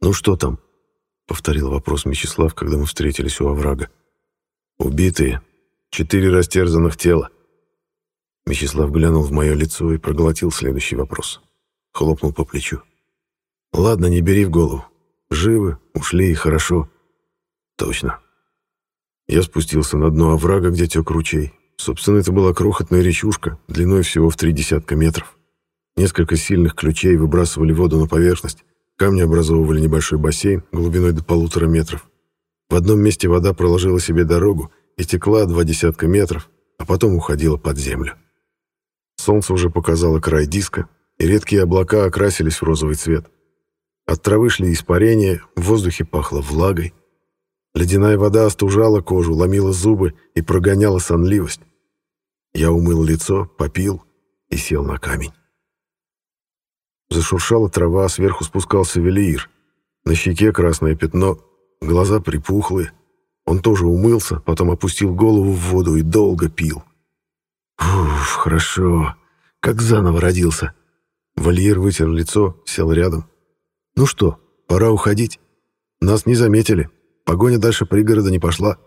«Ну что там?» — повторил вопрос Мечислав, когда мы встретились у оврага. «Убитые. Четыре растерзанных тела». Мечислав глянул в мое лицо и проглотил следующий вопрос. Хлопнул по плечу. «Ладно, не бери в голову. Живы, ушли и хорошо». «Точно». Я спустился на дно оврага, где тек ручей. Собственно, это была крохотная речушка, длиной всего в три десятка метров. Несколько сильных ключей выбрасывали воду на поверхность, камни образовывали небольшой бассейн глубиной до полутора метров. В одном месте вода проложила себе дорогу и текла два десятка метров, а потом уходила под землю. Солнце уже показало край диска, и редкие облака окрасились в розовый цвет. От травы шли испарения, в воздухе пахло влагой. Ледяная вода остужала кожу, ломила зубы и прогоняла сонливость. Я умыл лицо, попил и сел на камень. Зашуршала трава, сверху спускался велиир. На щеке красное пятно, глаза припухлые. Он тоже умылся, потом опустил голову в воду и долго пил. Уф, хорошо. Как заново родился. Вольер вытер лицо, сел рядом. Ну что, пора уходить. Нас не заметили. Погоня дальше пригорода не пошла.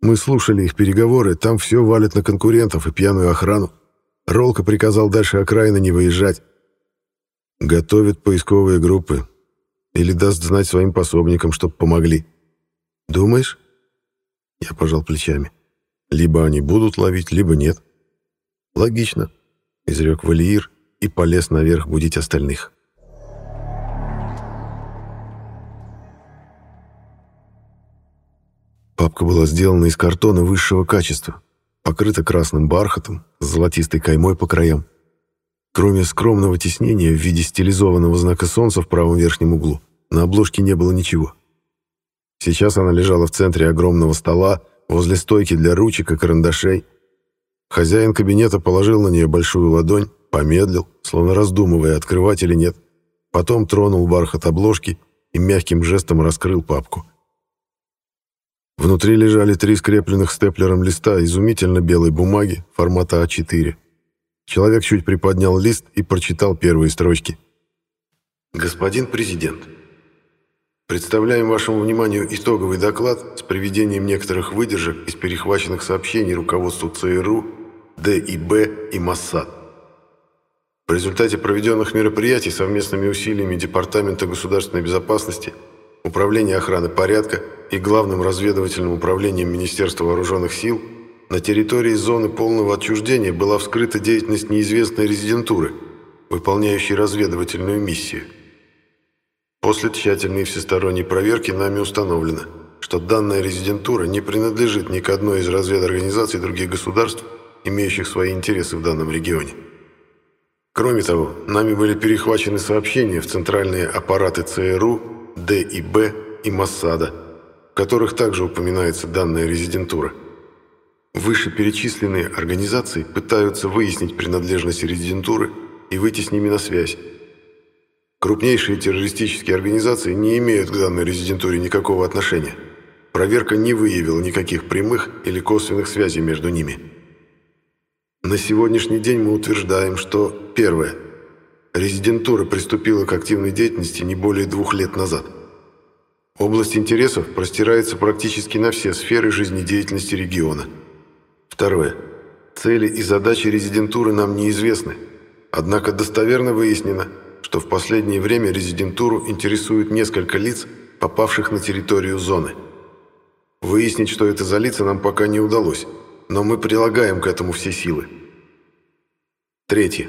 Мы слушали их переговоры, там все валят на конкурентов и пьяную охрану. Ролка приказал дальше окраины не выезжать. Готовит поисковые группы. Или даст знать своим пособникам, чтоб помогли. Думаешь? Я пожал плечами. Либо они будут ловить, либо нет. Логично, изрек Валиир и полез наверх будить остальных. Папка была сделана из картона высшего качества, покрыта красным бархатом с золотистой каймой по краям. Кроме скромного тиснения в виде стилизованного знака солнца в правом верхнем углу, на обложке не было ничего. Сейчас она лежала в центре огромного стола, возле стойки для ручек и карандашей. Хозяин кабинета положил на нее большую ладонь, помедлил, словно раздумывая, открывать или нет. Потом тронул бархат обложки и мягким жестом раскрыл папку. Внутри лежали три скрепленных степлером листа изумительно белой бумаги формата А4. Человек чуть приподнял лист и прочитал первые строчки. «Господин президент, представляем вашему вниманию итоговый доклад с приведением некоторых выдержек из перехваченных сообщений руководству ЦРУ, ДИБ и Моссад. В результате проведенных мероприятий совместными усилиями Департамента государственной безопасности, Управления охраны порядка и Главным разведывательным управлением Министерства вооруженных сил – на территории зоны полного отчуждения была вскрыта деятельность неизвестной резидентуры, выполняющей разведывательную миссию. После тщательной и всесторонней проверки нами установлено, что данная резидентура не принадлежит ни к одной из разведорганизаций других государств, имеющих свои интересы в данном регионе. Кроме того, нами были перехвачены сообщения в центральные аппараты ЦРУ, ДИБ и Моссада, в которых также упоминается данная резидентура – Вышеперечисленные организации пытаются выяснить принадлежность резидентуры и выйти с ними на связь. Крупнейшие террористические организации не имеют к данной резидентуре никакого отношения. Проверка не выявила никаких прямых или косвенных связей между ними. На сегодняшний день мы утверждаем, что первое. Резидентура приступила к активной деятельности не более двух лет назад. Область интересов простирается практически на все сферы жизнедеятельности региона – Второе. Цели и задачи резидентуры нам неизвестны. Однако достоверно выяснено, что в последнее время резидентуру интересует несколько лиц, попавших на территорию зоны. Выяснить, что это за лица, нам пока не удалось, но мы прилагаем к этому все силы. Третье.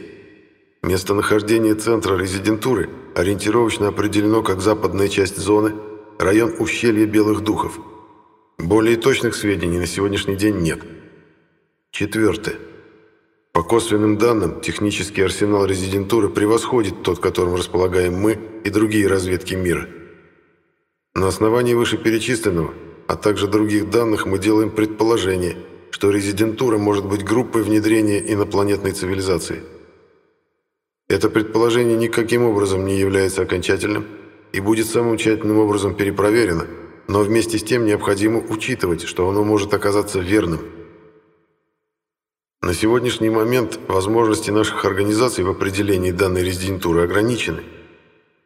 Местонахождение центра резидентуры ориентировочно определено как западная часть зоны, район ущелья Белых Духов. Более точных сведений на сегодняшний день нет. Четвертое. По косвенным данным, технический арсенал резидентуры превосходит тот, которым располагаем мы и другие разведки мира. На основании вышеперечисленного, а также других данных мы делаем предположение, что резидентура может быть группой внедрения инопланетной цивилизации. Это предположение никаким образом не является окончательным и будет самым тщательным образом перепроверено, но вместе с тем необходимо учитывать, что оно может оказаться верным – на сегодняшний момент возможности наших организаций в определении данной резидентуры ограничены.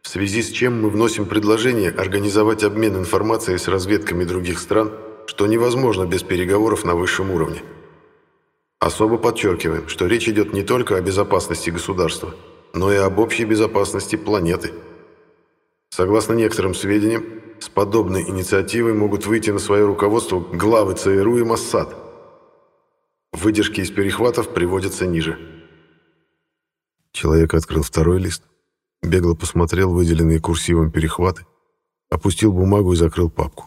в связи с чем мы вносим предложение организовать обмен информацией с разведками других стран, что невозможно без переговоров на высшем уровне. Особо подчеркиваем, что речь идет не только о безопасности государства, но и об общей безопасности планеты. Согласно некоторым сведениям, с подобной инициативой могут выйти на свое руководство главы ЦРУ и Моссад. Выдержки из перехватов приводятся ниже. Человек открыл второй лист, бегло посмотрел выделенные курсивом перехваты, опустил бумагу и закрыл папку.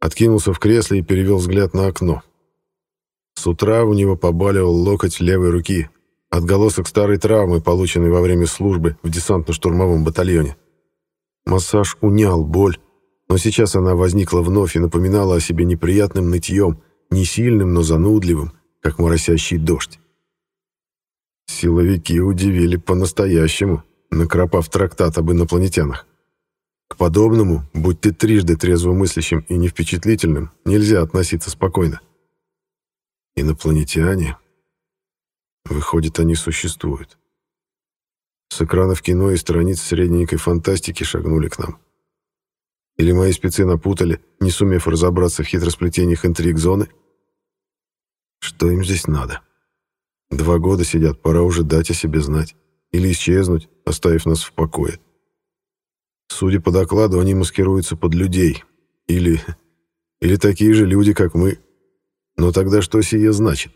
Откинулся в кресле и перевел взгляд на окно. С утра у него побаливал локоть левой руки, отголосок старой травмы, полученной во время службы в десантно-штурмовом батальоне. Массаж унял боль, но сейчас она возникла вновь и напоминала о себе неприятным нытьем, не сильным, но занудливым, как моросящий дождь. Силовики удивили по-настоящему, накропав трактат об инопланетянах. К подобному, будь ты трижды трезвомыслящим и невпечатлительным, нельзя относиться спокойно. Инопланетяне... Выходит, они существуют. С экранов кино и страниц средненькой фантастики шагнули к нам. Или мои спецы напутали, не сумев разобраться в хитросплетениях интриг зоны? Что им здесь надо? Два года сидят, пора уже дать о себе знать. Или исчезнуть, оставив нас в покое. Судя по докладу, они маскируются под людей. Или... Или такие же люди, как мы. Но тогда что сие значит?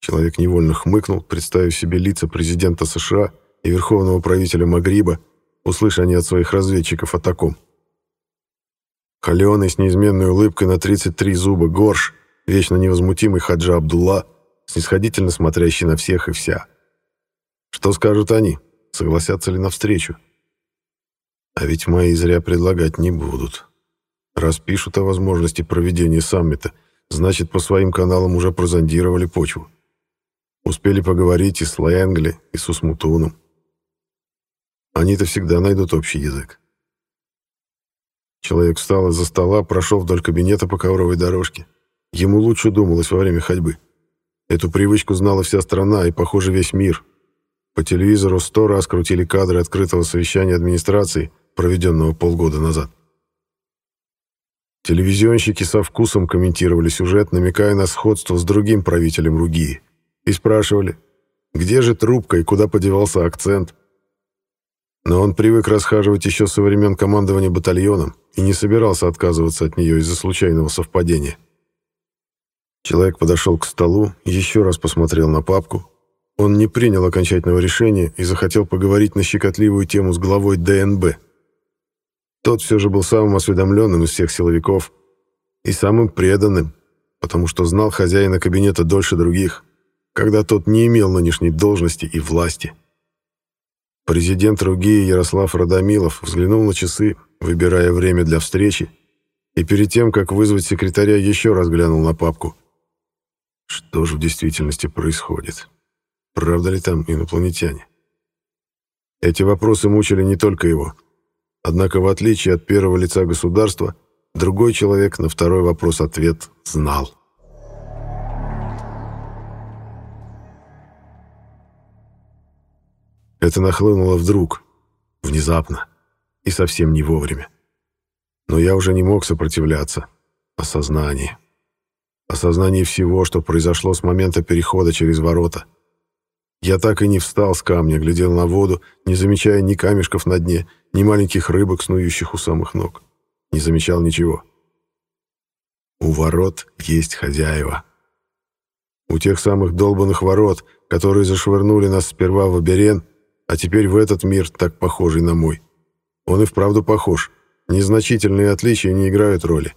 Человек невольно хмыкнул, представив себе лица президента США и верховного правителя Магриба, услыша они от своих разведчиков о таком. Холеный с неизменной улыбкой на 33 зуба Горш, вечно невозмутимый Хаджа Абдулла, снисходительно смотрящий на всех и вся. Что скажут они? Согласятся ли навстречу? А ведь мои зря предлагать не будут. Раз пишут о возможности проведения саммита, значит, по своим каналам уже прозондировали почву. Успели поговорить и с Лэнгли, и с Усмутуном. Они-то всегда найдут общий язык. Человек встал из-за стола, прошел вдоль кабинета по ковровой дорожке. Ему лучше думалось во время ходьбы. Эту привычку знала вся страна и, похоже, весь мир. По телевизору сто раз крутили кадры открытого совещания администрации, проведенного полгода назад. Телевизионщики со вкусом комментировали сюжет, намекая на сходство с другим правителем Ругии — и спрашивали, где же трубка и куда подевался акцент. Но он привык расхаживать еще со времен командования батальоном и не собирался отказываться от нее из-за случайного совпадения. Человек подошел к столу, еще раз посмотрел на папку. Он не принял окончательного решения и захотел поговорить на щекотливую тему с главой ДНБ. Тот все же был самым осведомленным из всех силовиков и самым преданным, потому что знал хозяина кабинета дольше других когда тот не имел нынешней должности и власти. Президент Ругии Ярослав Радомилов взглянул на часы, выбирая время для встречи, и перед тем, как вызвать секретаря, еще раз глянул на папку. Что же в действительности происходит? Правда ли там инопланетяне? Эти вопросы мучили не только его. Однако, в отличие от первого лица государства, другой человек на второй вопрос ответ знал. Это нахлынуло вдруг, внезапно и совсем не вовремя. Но я уже не мог сопротивляться. Осознание. Осознание всего, что произошло с момента перехода через ворота. Я так и не встал с камня, глядел на воду, не замечая ни камешков на дне, ни маленьких рыбок, снующих у самых ног. Не замечал ничего. У ворот есть хозяева. У тех самых долбанных ворот, которые зашвырнули нас сперва в Аберен, а теперь в этот мир, так похожий на мой. Он и вправду похож. Незначительные отличия не играют роли.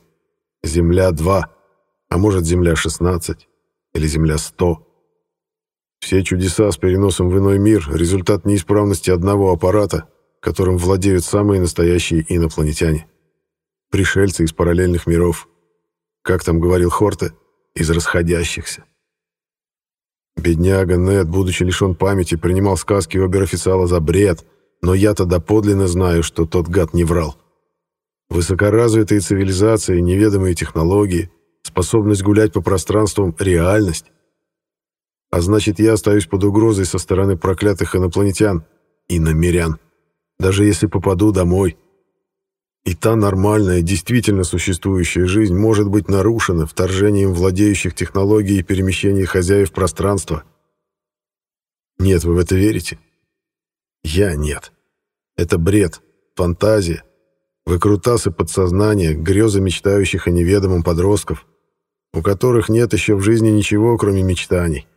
Земля-2, а может Земля-16 или Земля-100. Все чудеса с переносом в иной мир — результат неисправности одного аппарата, которым владеют самые настоящие инопланетяне. Пришельцы из параллельных миров. Как там говорил Хорте, из расходящихся. Бедняга Нед, будучи лишен памяти, принимал сказки обер-официала за бред, но я-то доподлинно знаю, что тот гад не врал. Высокоразвитые цивилизации, неведомые технологии, способность гулять по пространствам — реальность. А значит, я остаюсь под угрозой со стороны проклятых инопланетян, и намерян. Даже если попаду домой. И та нормальная, действительно существующая жизнь может быть нарушена вторжением владеющих технологий и перемещением хозяев пространства. Нет, вы в это верите? Я нет. Это бред, фантазия, выкрутасы подсознания, грезы мечтающих о неведомом подростков, у которых нет еще в жизни ничего, кроме мечтаний.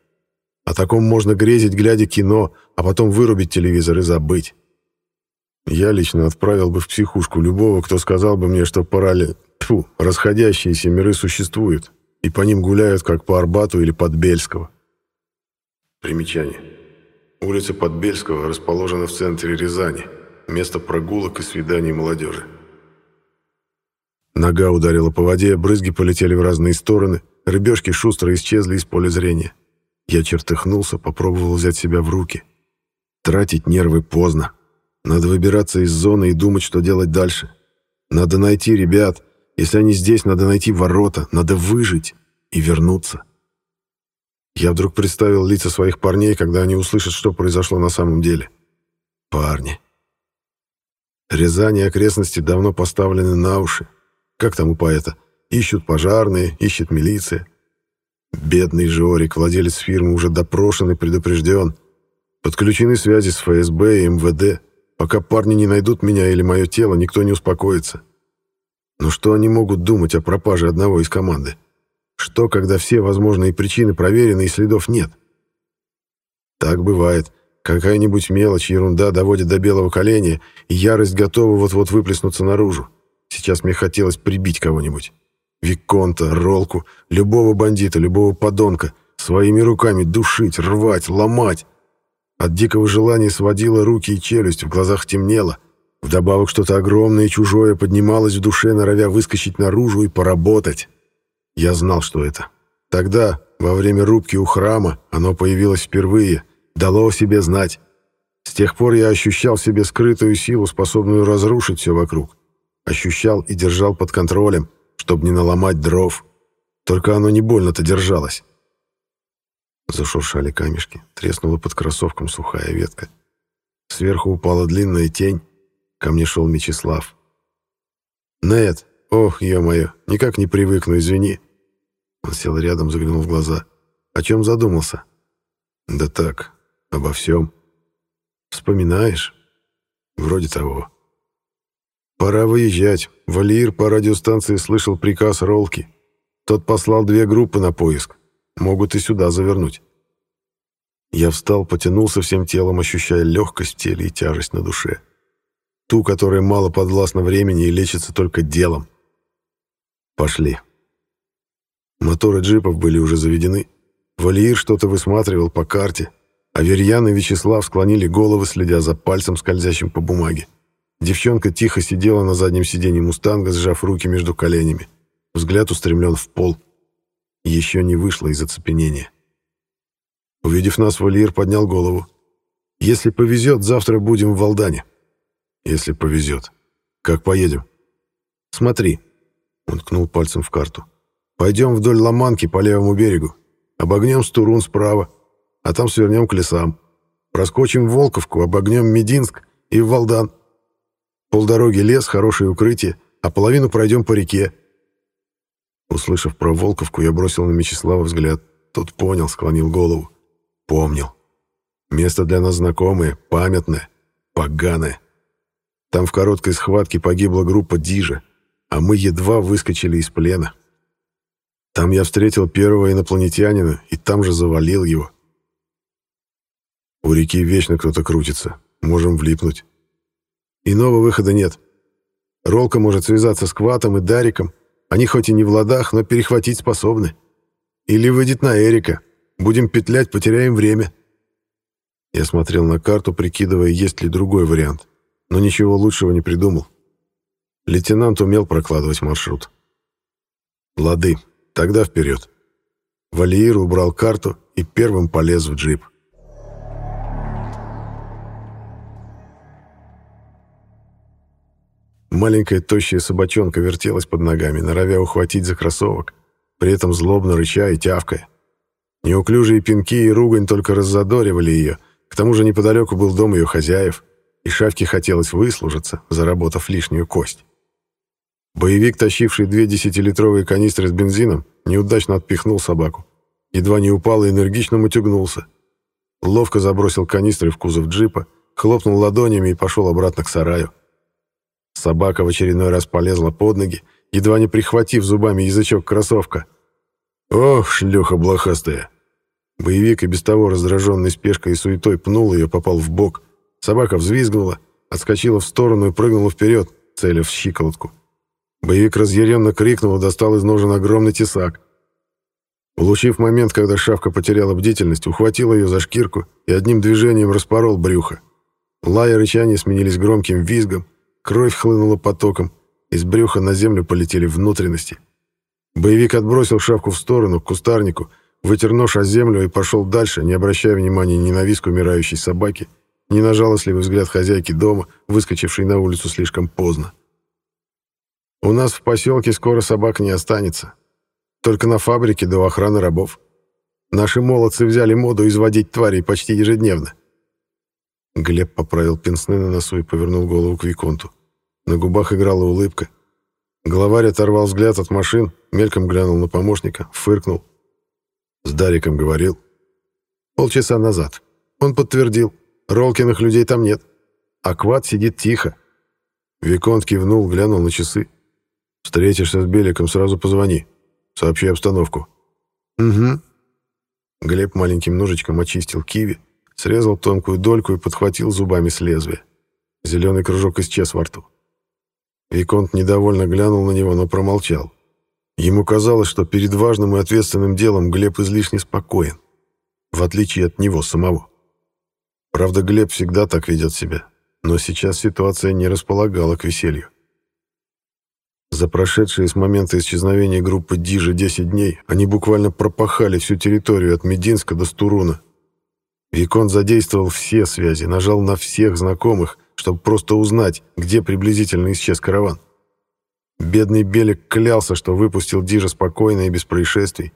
О таком можно грезить, глядя кино, а потом вырубить телевизор и забыть. Я лично отправил бы в психушку любого, кто сказал бы мне, что парали... Тьфу, расходящиеся миры существуют, и по ним гуляют, как по Арбату или Подбельского. Примечание. Улица Подбельского расположена в центре Рязани, место прогулок и свиданий молодежи. Нога ударила по воде, брызги полетели в разные стороны, рыбешки шустро исчезли из поля зрения. Я чертыхнулся, попробовал взять себя в руки. Тратить нервы поздно. Надо выбираться из зоны и думать, что делать дальше. Надо найти ребят. Если они здесь, надо найти ворота. Надо выжить и вернуться. Я вдруг представил лица своих парней, когда они услышат, что произошло на самом деле. Парни. Рязань и окрестности давно поставлены на уши. Как там у поэта? Ищут пожарные, ищет милиция. Бедный Жорик, владелец фирмы, уже допрошен и предупрежден. Подключены связи с ФСБ и МВД. Пока парни не найдут меня или мое тело, никто не успокоится. Но что они могут думать о пропаже одного из команды? Что, когда все возможные причины проверены и следов нет? Так бывает. Какая-нибудь мелочь, ерунда доводит до белого коленя, и ярость готова вот-вот выплеснуться наружу. Сейчас мне хотелось прибить кого-нибудь. Виконта, Ролку, любого бандита, любого подонка, своими руками душить, рвать, ломать. От дикого желания сводило руки и челюсть, в глазах темнело. Вдобавок что-то огромное и чужое поднималось в душе, норовя выскочить наружу и поработать. Я знал, что это. Тогда, во время рубки у храма, оно появилось впервые, дало о себе знать. С тех пор я ощущал в себе скрытую силу, способную разрушить все вокруг. Ощущал и держал под контролем — чтобы не наломать дров. Только оно не больно-то держалось. Зашуршали камешки, треснула под кроссовком сухая ветка. Сверху упала длинная тень, ко мне шел Мечислав. «Нет, ох, ё-моё, никак не привыкну, извини». Он сел рядом, заглянул в глаза. «О чем задумался?» «Да так, обо всем. Вспоминаешь?» «Вроде того». «Пора выезжать. Валиир по радиостанции слышал приказ Ролки. Тот послал две группы на поиск. Могут и сюда завернуть». Я встал, потянулся всем телом, ощущая легкость в теле и тяжесть на душе. Ту, которая мало подвластна времени и лечится только делом. Пошли. Моторы джипов были уже заведены. Валиир что-то высматривал по карте, а Верьян и Вячеслав склонили головы, следя за пальцем, скользящим по бумаге. Девчонка тихо сидела на заднем сиденье «Мустанга», сжав руки между коленями. Взгляд устремлен в пол. Еще не вышла из оцепенения. Увидев нас, Валиир поднял голову. «Если повезет, завтра будем в Валдане». «Если повезет. Как поедем?» «Смотри». Он ткнул пальцем в карту. «Пойдем вдоль Ломанки по левому берегу. Обогнем Стурун справа, а там свернем к лесам. Проскочим Волковку, обогнем Мединск и в Валдан. Полдороги лес, хорошее укрытие, а половину пройдем по реке. Услышав про Волковку, я бросил на Мечислава взгляд. Тот понял, склонил голову. Помнил. Место для нас знакомое, памятное, поганое. Там в короткой схватке погибла группа Дижа, а мы едва выскочили из плена. Там я встретил первого инопланетянина и там же завалил его. У реки вечно кто-то крутится. Можем влипнуть. Иного выхода нет. Ролка может связаться с Кватом и Дариком. Они хоть и не в ладах, но перехватить способны. Или выйдет на Эрика. Будем петлять, потеряем время. Я смотрел на карту, прикидывая, есть ли другой вариант. Но ничего лучшего не придумал. Лейтенант умел прокладывать маршрут. Лады, тогда вперед. Валиир убрал карту и первым полез в джип. Маленькая тощая собачонка вертелась под ногами, норовя ухватить за кроссовок, при этом злобно рыча и тявкая. Неуклюжие пинки и ругань только раззадоривали ее, К тому же неподалеку был дом ее хозяев, и Шавке хотелось выслужиться, заработав лишнюю кость. Боевик, тащивший две десятилитровые канистры с бензином, неудачно отпихнул собаку. Едва не упал и энергично мутюгнулся. Ловко забросил канистры в кузов джипа, хлопнул ладонями и пошел обратно к сараю. Собака в очередной раз полезла под ноги, едва не прихватив зубами язычок кроссовка. «Ох, шлюха блохастая!» Боевик и без того раздраженный спешкой и суетой пнул ее, попал в бок. Собака взвизгнула, отскочила в сторону и прыгнула вперед, целя в щиколотку. Боевик разъяренно крикнул и достал из ножен огромный тесак. Улучив момент, когда шавка потеряла бдительность, ухватил ее за шкирку и одним движением распорол брюхо. Лай и рычание сменились громким визгом, кровь хлынула потоком, из брюха на землю полетели внутренности. Боевик отбросил шавку в сторону, к кустарнику, вытер нож о землю и пошел дальше, не обращая внимания ни на виск умирающей собаки, ни на жалостливый взгляд хозяйки дома, выскочившей на улицу слишком поздно. У нас в поселке скоро собак не останется. Только на фабрике до охраны рабов. Наши молодцы взяли моду изводить тварей почти ежедневно. Глеб поправил пенсны на носу и повернул голову к Виконту. На губах играла улыбка. Главарь оторвал взгляд от машин, мельком глянул на помощника, фыркнул. С Дариком говорил. Полчаса назад. Он подтвердил. Ролкиных людей там нет. Акват сидит тихо. Виконт кивнул, глянул на часы. Встретишься с Беликом, сразу позвони. Сообщи обстановку. Угу. Глеб маленьким ножичком очистил киви, срезал тонкую дольку и подхватил зубами с лезвия. Зеленый кружок исчез во рту. Виконт недовольно глянул на него, но промолчал. Ему казалось, что перед важным и ответственным делом Глеб излишне спокоен, в отличие от него самого. Правда, Глеб всегда так ведет себя, но сейчас ситуация не располагала к веселью. За прошедшие с момента исчезновения группы Дижи 10 дней они буквально пропахали всю территорию от Мединска до Стуруна. Викон задействовал все связи, нажал на всех знакомых, чтобы просто узнать, где приблизительно исчез караван. Бедный Белик клялся, что выпустил Дижа спокойно и без происшествий.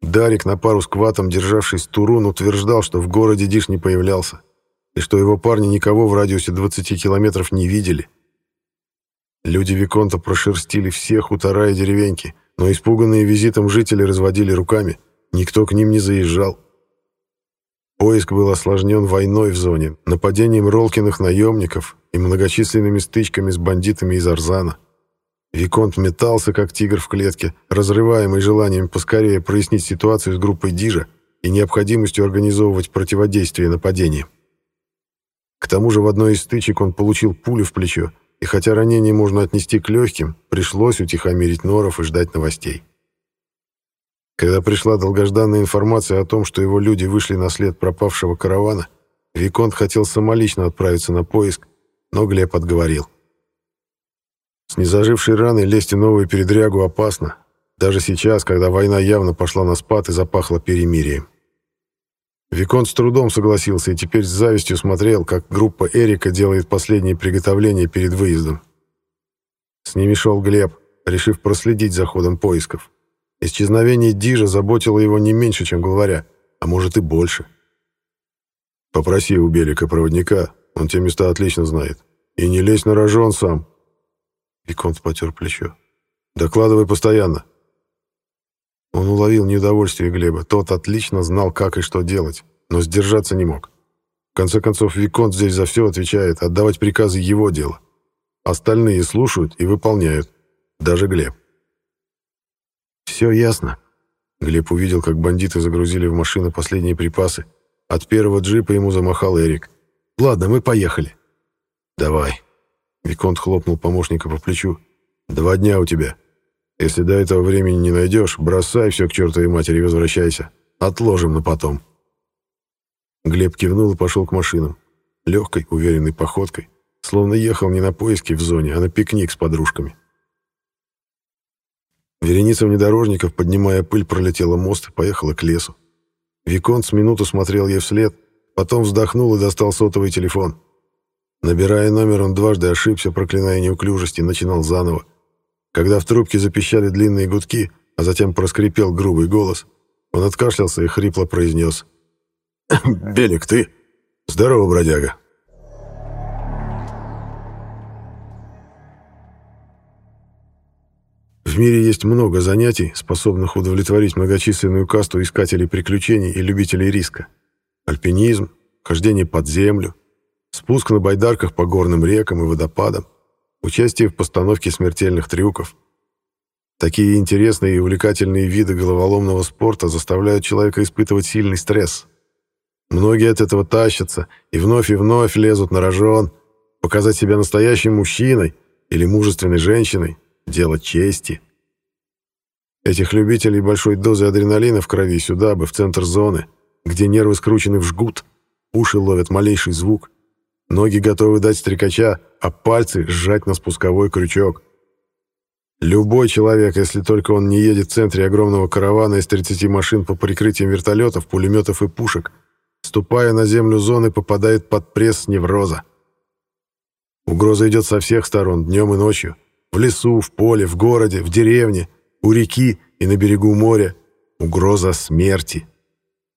Дарик на пару с Кватом, державший Стурун, утверждал, что в городе Диж не появлялся, и что его парни никого в радиусе 20 километров не видели. Люди Виконта прошерстили все хутора и деревеньки, но испуганные визитом жители разводили руками. Никто к ним не заезжал. Поиск был осложнен войной в зоне, нападением Ролкиных наемников и многочисленными стычками с бандитами из Арзана. Виконт метался, как тигр в клетке, разрываемый желанием поскорее прояснить ситуацию с группой Дижа и необходимостью организовывать противодействие нападениям. К тому же в одной из стычек он получил пулю в плечо, и хотя ранение можно отнести к легким, пришлось утихомирить норов и ждать новостей. Когда пришла долгожданная информация о том, что его люди вышли на след пропавшего каравана, Виконт хотел самолично отправиться на поиск, но Глеб отговорил. С незажившей раной лезть в новую передрягу опасно, даже сейчас, когда война явно пошла на спад и запахла перемирием. Виконт с трудом согласился и теперь с завистью смотрел, как группа Эрика делает последние приготовления перед выездом. С ними шел Глеб, решив проследить за ходом поисков. Исчезновение Дижа заботило его не меньше, чем главаря, а может и больше. «Попроси у Белика проводника, он те места отлично знает. И не лезь на рожон сам». Виконт потер плечо. «Докладывай постоянно. Он уловил неудовольствие Глеба. Тот отлично знал, как и что делать, но сдержаться не мог. В конце концов, Виконт здесь за все отвечает, отдавать приказы его дело. Остальные слушают и выполняют. Даже Глеб. «Все ясно». Глеб увидел, как бандиты загрузили в машину последние припасы. От первого джипа ему замахал Эрик. «Ладно, мы поехали». «Давай». Виконт хлопнул помощника по плечу. «Два дня у тебя». Если до этого времени не найдешь, бросай все к чертовой матери и возвращайся. Отложим на потом». Глеб кивнул и пошел к машинам. Легкой, уверенной походкой. Словно ехал не на поиски в зоне, а на пикник с подружками. Вереница внедорожников, поднимая пыль, пролетела мост и поехала к лесу. Виконт с минуту смотрел ей вслед, потом вздохнул и достал сотовый телефон. Набирая номер, он дважды ошибся, проклиная неуклюжесть, и начинал заново. Когда в трубке запищали длинные гудки, а затем проскрипел грубый голос, он откашлялся и хрипло произнес. «Белик, ты? Здорово, бродяга. В мире есть много занятий, способных удовлетворить многочисленную касту искателей приключений и любителей риска. Альпинизм, хождение под землю, спуск на байдарках по горным рекам и водопадам, участие в постановке смертельных трюков. Такие интересные и увлекательные виды головоломного спорта заставляют человека испытывать сильный стресс. Многие от этого тащатся и вновь и вновь лезут на рожон, показать себя настоящим мужчиной или мужественной женщиной, делать чести. Этих любителей большой дозы адреналина в крови сюда бы, в центр зоны, где нервы скручены в жгут, уши ловят малейший звук, ноги готовы дать стрекача, а пальцы сжать на спусковой крючок. Любой человек, если только он не едет в центре огромного каравана из 30 машин по прикрытиям вертолетов, пулеметов и пушек, ступая на землю зоны, попадает под пресс невроза. Угроза идет со всех сторон, днем и ночью. В лесу, в поле, в городе, в деревне, у реки и на берегу моря. Угроза смерти.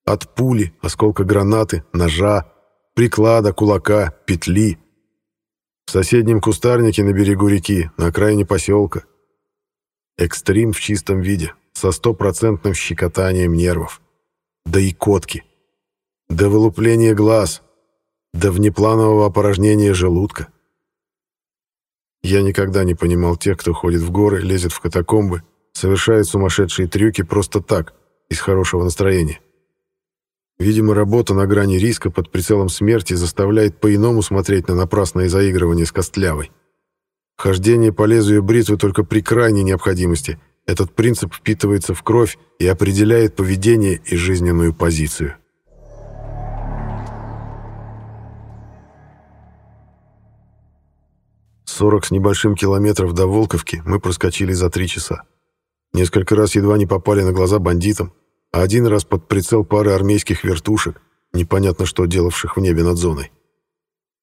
От пули, осколка гранаты, ножа, приклада, кулака, петли. В соседнем кустарнике на берегу реки, на окраине поселка. Экстрим в чистом виде, со стопроцентным щекотанием нервов. До икотки. До вылупления глаз. До внепланового опорожнения желудка. Я никогда не понимал тех, кто ходит в горы, лезет в катакомбы, совершает сумасшедшие трюки просто так, из хорошего настроения. Видимо, работа на грани риска под прицелом смерти заставляет по-иному смотреть на напрасное заигрывание с костлявой. Хождение по лезвию бритвы только при крайней необходимости. Этот принцип впитывается в кровь и определяет поведение и жизненную позицию. Сорок с небольшим километров до Волковки мы проскочили за три часа. Несколько раз едва не попали на глаза бандитам, а один раз под прицел пары армейских вертушек, непонятно что делавших в небе над зоной.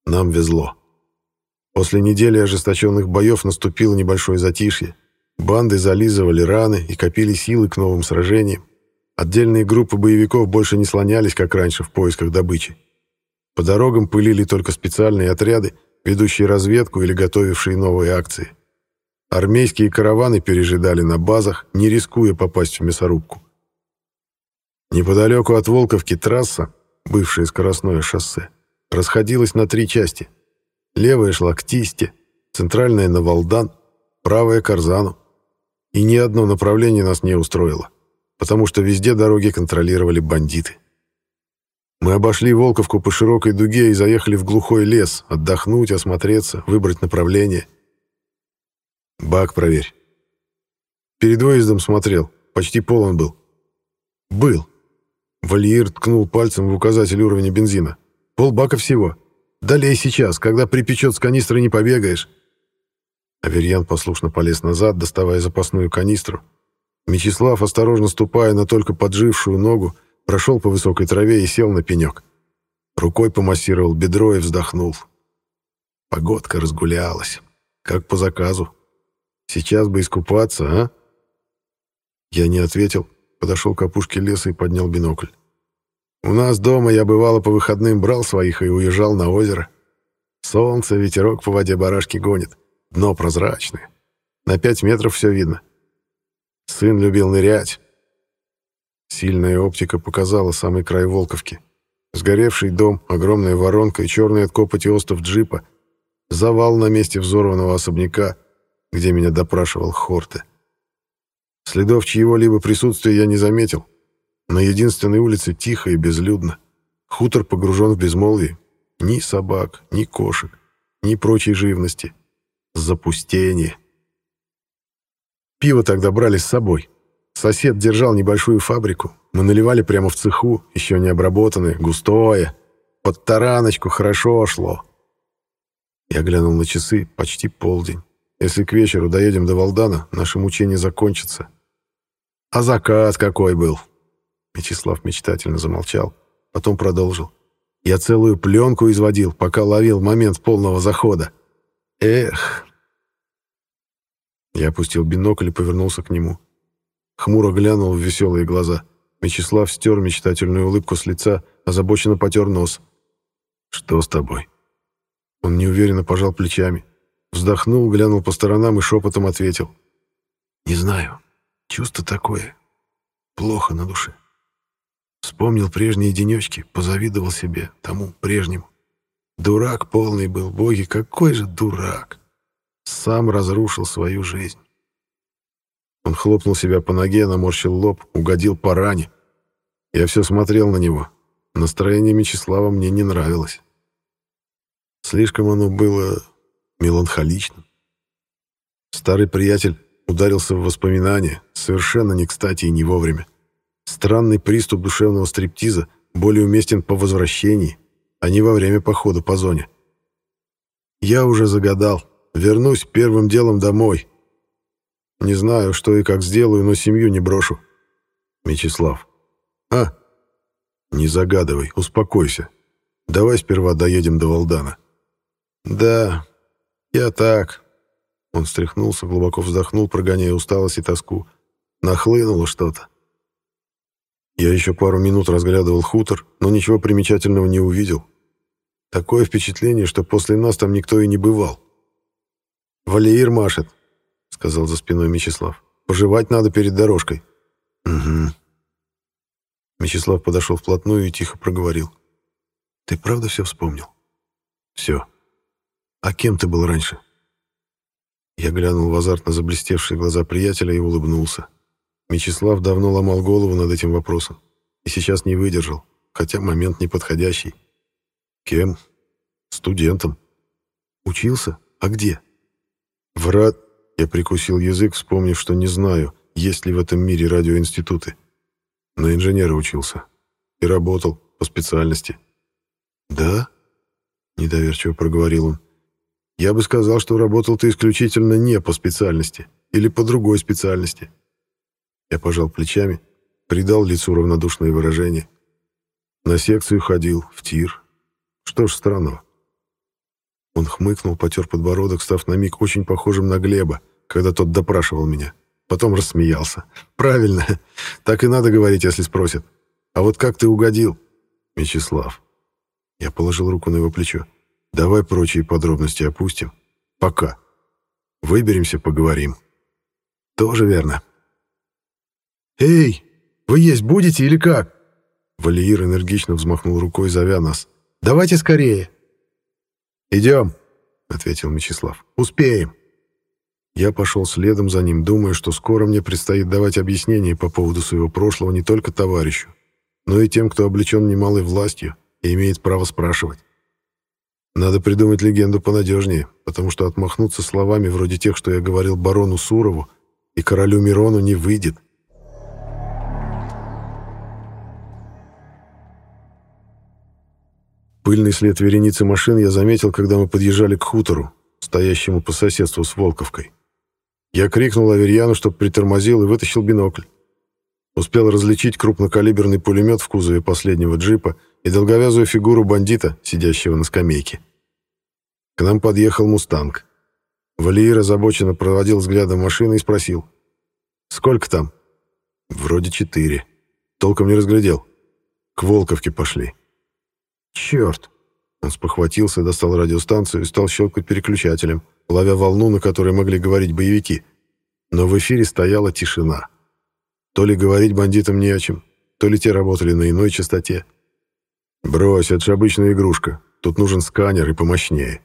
Нам везло. После недели ожесточенных боев наступило небольшое затишье. Банды зализывали раны и копили силы к новым сражениям. Отдельные группы боевиков больше не слонялись, как раньше, в поисках добычи. По дорогам пылили только специальные отряды, ведущие разведку или готовившие новые акции. Армейские караваны пережидали на базах, не рискуя попасть в мясорубку. Неподалеку от Волковки трасса, бывшее скоростное шоссе, расходилась на три части. Левая шла к Тисте, центральная на Валдан, правая к Арзану. И ни одно направление нас не устроило, потому что везде дороги контролировали бандиты. Мы обошли Волковку по широкой дуге и заехали в глухой лес, отдохнуть, осмотреться, выбрать направление — Бак проверь. Перед выездом смотрел. Почти полон был. Был. Вальер ткнул пальцем в указатель уровня бензина. Полбака всего. Долей сейчас, когда припечет с канистры не побегаешь. Аверьян послушно полез назад, доставая запасную канистру. Мечислав, осторожно ступая на только поджившую ногу, прошел по высокой траве и сел на пенек. Рукой помассировал бедро и вздохнул. Погодка разгулялась, как по заказу. Сейчас бы искупаться, а?» Я не ответил, подошел к опушке леса и поднял бинокль. «У нас дома я бывало по выходным брал своих и уезжал на озеро. Солнце, ветерок по воде барашки гонит, дно прозрачное. На пять метров все видно. Сын любил нырять». Сильная оптика показала самый край Волковки. Сгоревший дом, огромная воронка и черный от копоти остов джипа, завал на месте взорванного особняка — где меня допрашивал Хорте. Следов чьего-либо присутствия я не заметил. На единственной улице тихо и безлюдно. Хутор погружен в безмолвие. Ни собак, ни кошек, ни прочей живности. Запустение. Пиво тогда брали с собой. Сосед держал небольшую фабрику. Мы наливали прямо в цеху, еще не обработанное, густое. Под тараночку хорошо шло. Я глянул на часы, почти полдень. Если к вечеру доедем до Валдана, наше мучение закончится. А закат какой был!» Мячеслав мечтательно замолчал, потом продолжил. «Я целую пленку изводил, пока ловил момент полного захода. Эх!» Я опустил бинокль и повернулся к нему. Хмуро глянул в веселые глаза. Мячеслав стер мечтательную улыбку с лица, озабоченно потер нос. «Что с тобой?» Он неуверенно пожал плечами, вздохнул, глянул по сторонам и шепотом ответил. «Не знаю. Чувство такое. Плохо на душе. Вспомнил прежние денечки, позавидовал себе, тому прежнему. Дурак полный был, боги, какой же дурак! Сам разрушил свою жизнь. Он хлопнул себя по ноге, наморщил лоб, угодил по ране. Я все смотрел на него. Настроение Мечислава мне не нравилось. Слишком оно было меланхоличным. Старый приятель ударился в воспоминания, совершенно не кстати и не вовремя. Странный приступ душевного стриптиза более уместен по возвращении, а не во время похода по зоне. Я уже загадал, вернусь первым делом домой. Не знаю, что и как сделаю, но семью не брошу. Мечислав. А? Не загадывай, успокойся. Давай сперва доедем до Валдана. Да, я так. Он встряхнулся, глубоко вздохнул, прогоняя усталость и тоску. Нахлынуло что-то. Я еще пару минут разглядывал хутор, но ничего примечательного не увидел. Такое впечатление, что после нас там никто и не бывал. «Валиир машет», — сказал за спиной Мечислав. «Пожевать надо перед дорожкой». «Угу». Мечислав подошел вплотную и тихо проговорил. «Ты правда все вспомнил?» «Все. А кем ты был раньше?» Я глянул в азартно заблестевшие глаза приятеля и улыбнулся. Мечислав давно ломал голову над этим вопросом и сейчас не выдержал, хотя момент неподходящий. Кем? Студентом. Учился? А где? Врат... Я прикусил язык, вспомнив, что не знаю, есть ли в этом мире радиоинституты. На инженера учился. И работал по специальности. «Да?» — недоверчиво проговорил он. «Я бы сказал, что работал ты исключительно не по специальности или по другой специальности. Я пожал плечами, придал лицу равнодушное выражение. На секцию ходил, в тир. Что ж странного. Он хмыкнул, потер подбородок, став на миг очень похожим на Глеба, когда тот допрашивал меня. Потом рассмеялся. «Правильно. Так и надо говорить, если спросят. А вот как ты угодил?» «Мечислав». Я положил руку на его плечо. «Давай прочие подробности опустим. Пока. Выберемся, поговорим». «Тоже верно. «Эй, вы есть будете или как?» Валиир энергично взмахнул рукой, зовя нас. «Давайте скорее!» «Идем», — ответил Мечислав. «Успеем». Я пошел следом за ним, думая, что скоро мне предстоит давать объяснения по поводу своего прошлого не только товарищу, но и тем, кто облечен немалой властью и имеет право спрашивать. Надо придумать легенду понадежнее, потому что отмахнуться словами вроде тех, что я говорил барону Сурову и королю Мирону, не выйдет. Пыльный след вереницы машин я заметил, когда мы подъезжали к хутору, стоящему по соседству с Волковкой. Я крикнул Аверьяну, чтобы притормозил и вытащил бинокль. Успел различить крупнокалиберный пулемет в кузове последнего джипа и долговязую фигуру бандита, сидящего на скамейке. К нам подъехал «Мустанг». Валиир озабоченно проводил взглядом машины и спросил. «Сколько там?» «Вроде четыре. Толком не разглядел. К Волковке пошли». «Черт!» Он спохватился, достал радиостанцию и стал щелкать переключателем, ловя волну, на которой могли говорить боевики. Но в эфире стояла тишина. То ли говорить бандитам не о чем, то ли те работали на иной частоте. «Брось, это же обычная игрушка. Тут нужен сканер и помощнее».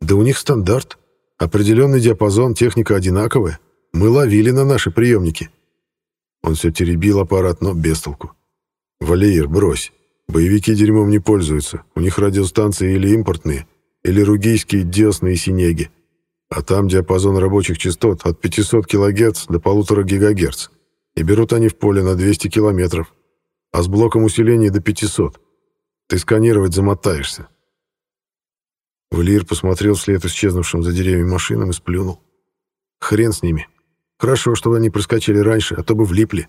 «Да у них стандарт. Определенный диапазон, техника одинаковая. Мы ловили на наши приемники». Он все теребил аппарат, но без толку. «Валеир, брось. Боевики дерьмом не пользуются. У них радиостанции или импортные, или ругийские десны и синеги. А там диапазон рабочих частот от 500 кГц до полутора ГГц. И берут они в поле на 200 километров. А с блоком усиления до 500. Ты сканировать замотаешься. Валиир посмотрел вслед исчезнувшим за деревьями машинам и сплюнул. Хрен с ними. Хорошо, что они проскочили раньше, а то бы влипли.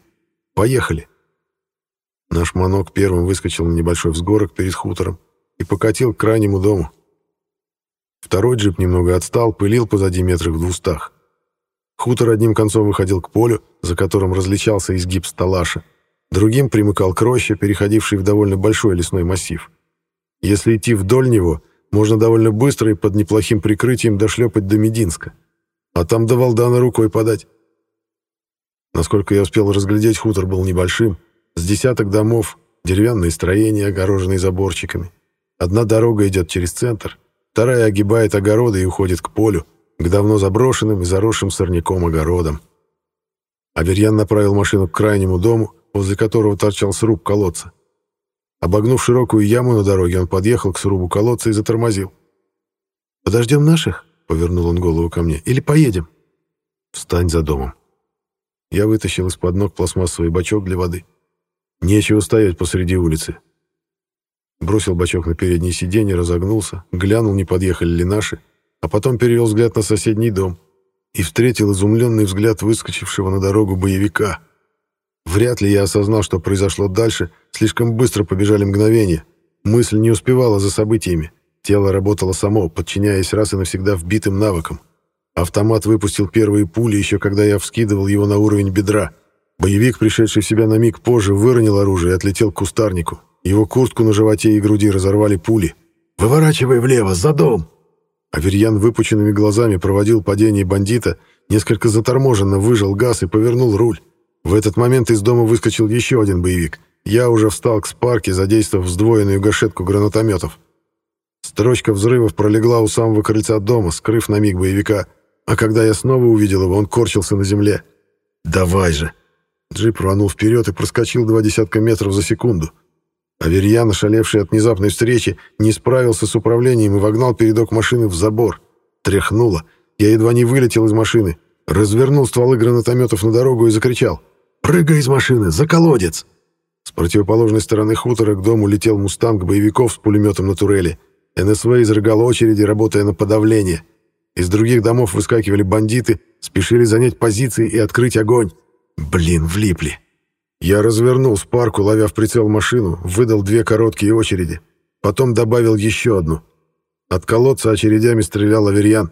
Поехали. Наш манок первым выскочил на небольшой взгорок перед хутором и покатил к крайнему дому. Второй джип немного отстал, пылил позади метрах в двустах. Хутор одним концом выходил к полю, за которым различался изгиб сталаша, другим примыкал к роще, переходившей в довольно большой лесной массив. Если идти вдоль него, можно довольно быстро и под неплохим прикрытием дошлепать до Мединска. А там до Валдана рукой подать. Насколько я успел разглядеть, хутор был небольшим, с десяток домов, деревянные строения, огороженные заборчиками. Одна дорога идет через центр, вторая огибает огороды и уходит к полю, к давно заброшенным и заросшим сорняком огородам. Аверьян направил машину к крайнему дому, возле которого торчал сруб колодца. Обогнув широкую яму на дороге, он подъехал к срубу колодца и затормозил. «Подождем наших?» — повернул он голову ко мне. «Или поедем?» «Встань за домом». Я вытащил из-под ног пластмассовый бачок для воды. Нечего стоять посреди улицы. Бросил бачок на переднее сиденье, разогнулся, глянул, не подъехали ли наши, а потом перевел взгляд на соседний дом и встретил изумленный взгляд выскочившего на дорогу боевика. Вряд ли я осознал, что произошло дальше, слишком быстро побежали мгновения. Мысль не успевала за событиями. Тело работало само, подчиняясь раз и навсегда вбитым навыкам. Автомат выпустил первые пули, еще когда я вскидывал его на уровень бедра. Боевик, пришедший в себя на миг позже, выронил оружие и отлетел к кустарнику. Его куртку на животе и груди разорвали пули. «Выворачивай влево, за дом!» Аверьян выпученными глазами проводил падение бандита, несколько заторможенно выжал газ и повернул руль. В этот момент из дома выскочил еще один боевик. Я уже встал к спарке, задействовав сдвоенную гашетку гранатометов. Строчка взрывов пролегла у самого крыльца дома, скрыв на миг боевика. А когда я снова увидел его, он корчился на земле. «Давай же!» Джип рванул вперед и проскочил два десятка метров за секунду. Аверьян, ошалевший от внезапной встречи, не справился с управлением и вогнал передок машины в забор. Тряхнуло. Я едва не вылетел из машины. Развернул стволы гранатометов на дорогу и закричал. «Прыгай из машины! За колодец!» С противоположной стороны хутора к дому летел мустанг боевиков с пулеметом на турели. НСВ изрыгал очереди, работая на подавление. Из других домов выскакивали бандиты, спешили занять позиции и открыть огонь. Блин, влипли. Я развернул спарку, ловя в прицел машину, выдал две короткие очереди. Потом добавил еще одну. От колодца очередями стрелял Аверьян.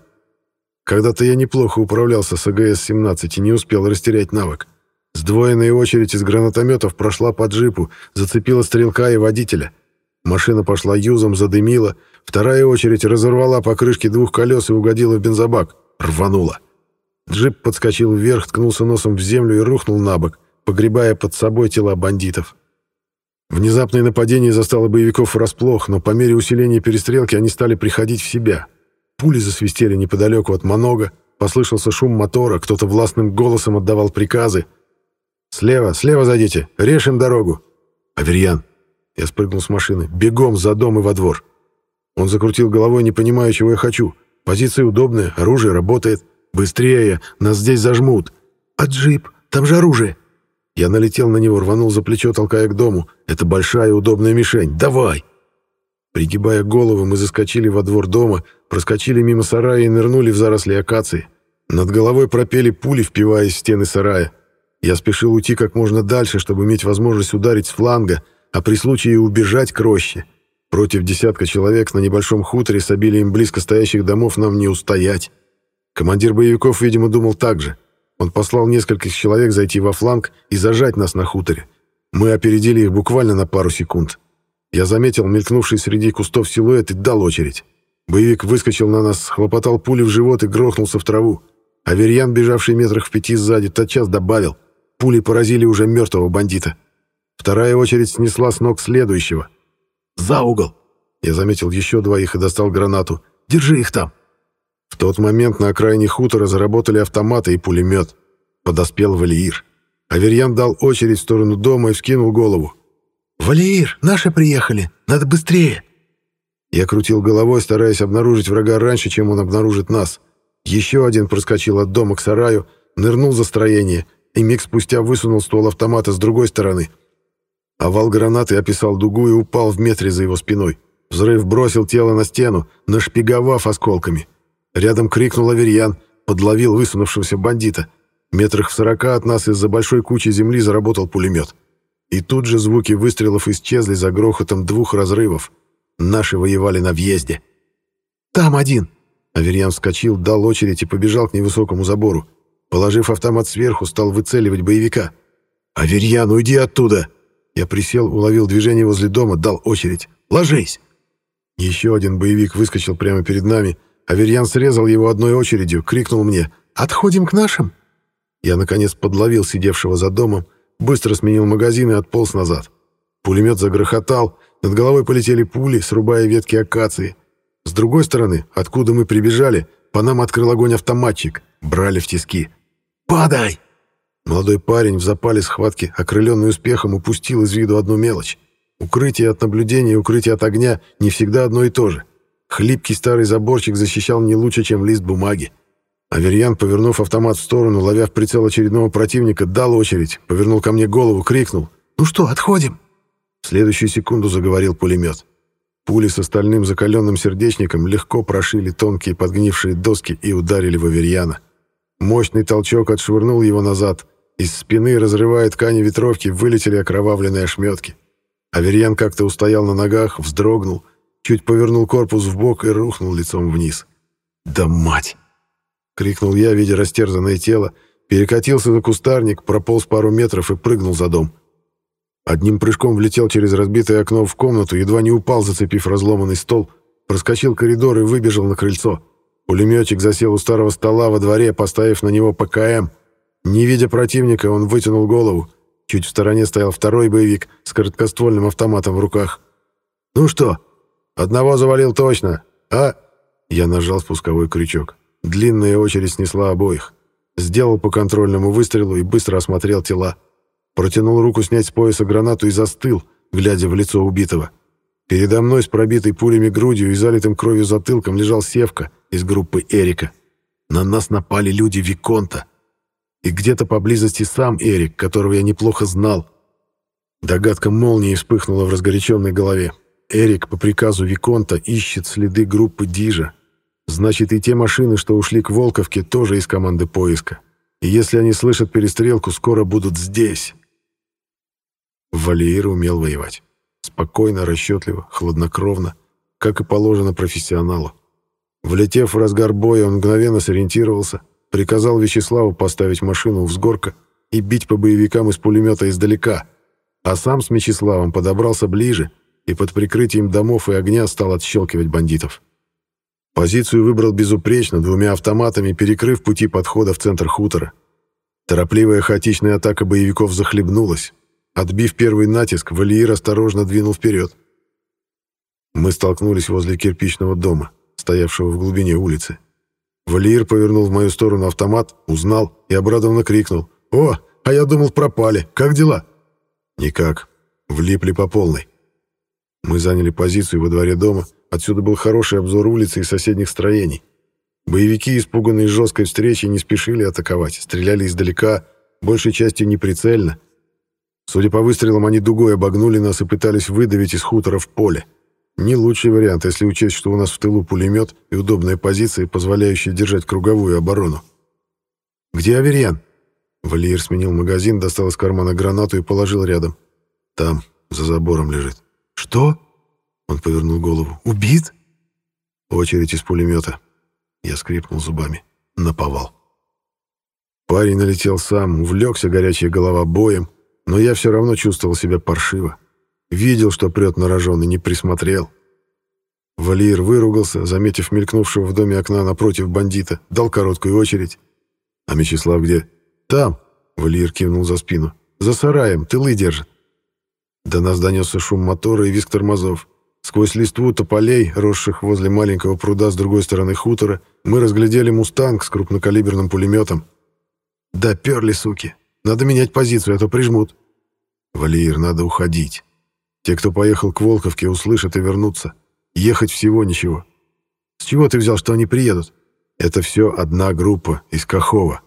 Когда-то я неплохо управлялся с АГС-17 и не успел растерять навык. Сдвоенная очередь из гранатометов прошла по джипу, зацепила стрелка и водителя. Машина пошла юзом, задымила. Вторая очередь разорвала покрышки двух колес и угодила в бензобак. Рванула. Джип подскочил вверх, ткнулся носом в землю и рухнул на бок погребая под собой тела бандитов. Внезапное нападение застало боевиков врасплох, но по мере усиления перестрелки они стали приходить в себя. Пули засвистели неподалеку от Монога, послышался шум мотора, кто-то властным голосом отдавал приказы. «Слева, слева зайдите, режем дорогу!» «Аверьян!» Я спрыгнул с машины. «Бегом за дом и во двор!» Он закрутил головой, не понимая, чего я хочу. «Позиция удобная, оружие работает. Быстрее, нас здесь зажмут!» «А джип? Там же оружие!» Я налетел на него, рванул за плечо, толкая к дому. «Это большая удобная мишень. Давай!» Пригибая голову, мы заскочили во двор дома, проскочили мимо сарая и нырнули в заросли акации. Над головой пропели пули, впиваясь в стены сарая. Я спешил уйти как можно дальше, чтобы иметь возможность ударить с фланга, а при случае убежать к роще. Против десятка человек на небольшом хуторе с обилием близко стоящих домов нам не устоять. Командир боевиков, видимо, думал так же. Он послал нескольких человек зайти во фланг и зажать нас на хуторе. Мы опередили их буквально на пару секунд. Я заметил мелькнувший среди кустов силуэт и дал очередь. Боевик выскочил на нас, хлопотал пули в живот и грохнулся в траву. Аверьян, бежавший метрах в пяти сзади, тотчас добавил. Пули поразили уже мертвого бандита. Вторая очередь снесла с ног следующего. «За угол!» Я заметил еще двоих и достал гранату. «Держи их там!» В тот момент на окраине хутора заработали автоматы и пулемет. Подоспел Валиир. Аверьян дал очередь в сторону дома и вскинул голову. «Валиир, наши приехали! Надо быстрее!» Я крутил головой, стараясь обнаружить врага раньше, чем он обнаружит нас. Еще один проскочил от дома к сараю, нырнул за строение и миг спустя высунул ствол автомата с другой стороны. Овал гранаты описал дугу и упал в метре за его спиной. Взрыв бросил тело на стену, нашпиговав осколками. Рядом крикнул Аверьян, подловил высунувшегося бандита. Метрах в сорока от нас из-за большой кучи земли заработал пулемет. И тут же звуки выстрелов исчезли за грохотом двух разрывов. Наши воевали на въезде. «Там один!» Аверьян вскочил, дал очередь и побежал к невысокому забору. Положив автомат сверху, стал выцеливать боевика. «Аверьян, уйди оттуда!» Я присел, уловил движение возле дома, дал очередь. «Ложись!» Еще один боевик выскочил прямо перед нами, Аверьян срезал его одной очередью, крикнул мне «Отходим к нашим!». Я, наконец, подловил сидевшего за домом, быстро сменил магазин и отполз назад. Пулемет загрохотал, над головой полетели пули, срубая ветки акации. С другой стороны, откуда мы прибежали, по нам открыл огонь автоматчик. Брали в тиски. «Падай!» Молодой парень в запале схватки, окрыленный успехом, упустил из виду одну мелочь. Укрытие от наблюдения и укрытие от огня не всегда одно и то же. Хлипкий старый заборчик защищал не лучше, чем лист бумаги. Аверьян, повернув автомат в сторону, ловя в прицел очередного противника, дал очередь, повернул ко мне голову, крикнул «Ну что, отходим?» В следующую секунду заговорил пулемет. Пули с остальным закаленным сердечником легко прошили тонкие подгнившие доски и ударили в Аверьяна. Мощный толчок отшвырнул его назад. Из спины, разрывая ткани ветровки, вылетели окровавленные ошметки. Аверьян как-то устоял на ногах, вздрогнул, чуть повернул корпус в бок и рухнул лицом вниз. «Да мать!» — крикнул я, видя растерзанное тело, перекатился за кустарник, прополз пару метров и прыгнул за дом. Одним прыжком влетел через разбитое окно в комнату, едва не упал, зацепив разломанный стол, проскочил коридор и выбежал на крыльцо. Пулеметчик засел у старого стола во дворе, поставив на него ПКМ. Не видя противника, он вытянул голову. Чуть в стороне стоял второй боевик с короткоствольным автоматом в руках. «Ну что, одного завалил точно, а?» Я нажал спусковой крючок. Длинная очередь снесла обоих. Сделал по контрольному выстрелу и быстро осмотрел тела. Протянул руку снять с пояса гранату и застыл, глядя в лицо убитого. Передо мной с пробитой пулями грудью и залитым кровью затылком лежал Севка из группы Эрика. На нас напали люди Виконта — и где-то поблизости сам Эрик, которого я неплохо знал. Догадка молнии вспыхнула в разгоряченной голове. Эрик по приказу Виконта ищет следы группы Дижа. Значит, и те машины, что ушли к Волковке, тоже из команды поиска. И если они слышат перестрелку, скоро будут здесь. Валиир умел воевать. Спокойно, расчетливо, хладнокровно, как и положено профессионалу. Влетев в разгар боя, он мгновенно сориентировался — приказал Вячеславу поставить машину у взгорка и бить по боевикам из пулемета издалека, а сам с Мечиславом подобрался ближе и под прикрытием домов и огня стал отщелкивать бандитов. Позицию выбрал безупречно, двумя автоматами перекрыв пути подхода в центр хутора. Торопливая хаотичная атака боевиков захлебнулась. Отбив первый натиск, Валиир осторожно двинул вперед. Мы столкнулись возле кирпичного дома, стоявшего в глубине улицы. Валиир повернул в мою сторону автомат, узнал и обрадованно крикнул. «О, а я думал, пропали. Как дела?» «Никак. Влипли по полной». Мы заняли позицию во дворе дома. Отсюда был хороший обзор улицы и соседних строений. Боевики, испуганные жесткой встречей, не спешили атаковать, стреляли издалека, большей частью неприцельно. Судя по выстрелам, они дугой обогнули нас и пытались выдавить из хутора в поле. Не лучший вариант, если учесть, что у нас в тылу пулемет и удобная позиция, позволяющая держать круговую оборону. «Где Аверьян?» Валиер сменил магазин, достал из кармана гранату и положил рядом. «Там, за забором лежит». «Что?» Он повернул голову. «Убит?» Очередь из пулемета. Я скрипнул зубами. Наповал. Парень налетел сам, увлекся горячая голова боем, но я все равно чувствовал себя паршиво. Видел, что прет на рожон, и не присмотрел. Валиер выругался, заметив мелькнувшего в доме окна напротив бандита, дал короткую очередь. «А Мечислав где?» «Там», — Валиер кивнул за спину. «За сараем, тылы держит». До нас донесся шум мотора и визг тормозов. Сквозь листву тополей, росших возле маленького пруда с другой стороны хутора, мы разглядели «Мустанг» с крупнокалиберным пулеметом. «Да перли, суки! Надо менять позицию, а то прижмут». «Валиир, надо уходить. Те, кто поехал к Волковке, услышат и вернутся. Ехать всего ничего. С чего ты взял, что они приедут? Это все одна группа из Кахова.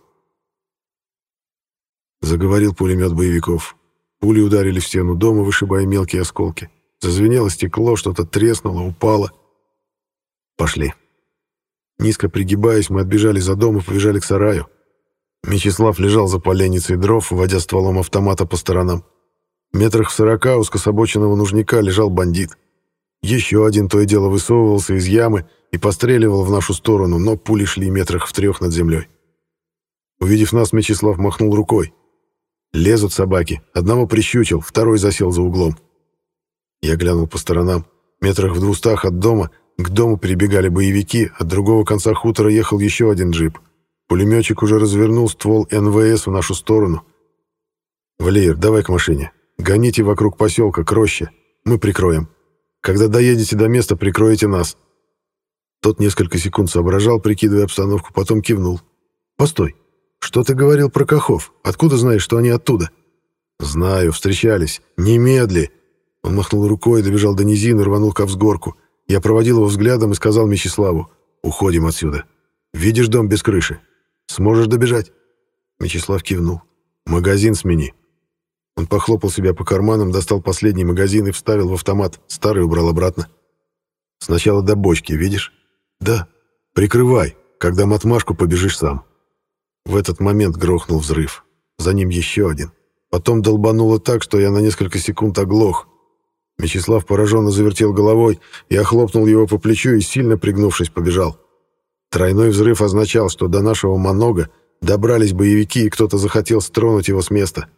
Заговорил пулемет боевиков. Пули ударили в стену дома, вышибая мелкие осколки. Зазвенело стекло, что-то треснуло, упало. Пошли. Низко пригибаясь, мы отбежали за дом и побежали к сараю. Мечислав лежал за поленницей дров, вводя стволом автомата по сторонам. Метрах в сорока у скособоченного нужника лежал бандит. Еще один то и дело высовывался из ямы и постреливал в нашу сторону, но пули шли метрах в трех над землей. Увидев нас, Мечислав махнул рукой. Лезут собаки. Одного прищучил, второй засел за углом. Я глянул по сторонам. Метрах в двухстах от дома к дому перебегали боевики, от другого конца хутора ехал еще один джип. Пулеметчик уже развернул ствол НВС в нашу сторону. «Валеер, давай к машине. Гоните вокруг поселка, к роще. Мы прикроем. Когда доедете до места, прикроете нас». Тот несколько секунд соображал, прикидывая обстановку, потом кивнул. «Постой. Что ты говорил про Кахов? Откуда знаешь, что они оттуда?» «Знаю, встречались. Немедли!» Он махнул рукой, добежал до низины, рванул ко взгорку. Я проводил его взглядом и сказал Мечиславу, «Уходим отсюда. Видишь дом без крыши? Сможешь добежать?» Мечислав кивнул. «Магазин смени». Он похлопал себя по карманам, достал последний магазин и вставил в автомат. Старый убрал обратно. «Сначала до бочки, видишь?» «Да. Прикрывай. Когда матмашку побежишь сам». В этот момент грохнул взрыв. За ним еще один. Потом долбануло так, что я на несколько секунд оглох. Мечислав пораженно завертел головой, я хлопнул его по плечу и, сильно пригнувшись, побежал. Тройной взрыв означал, что до нашего Монога добрались боевики, и кто-то захотел стронуть его с места.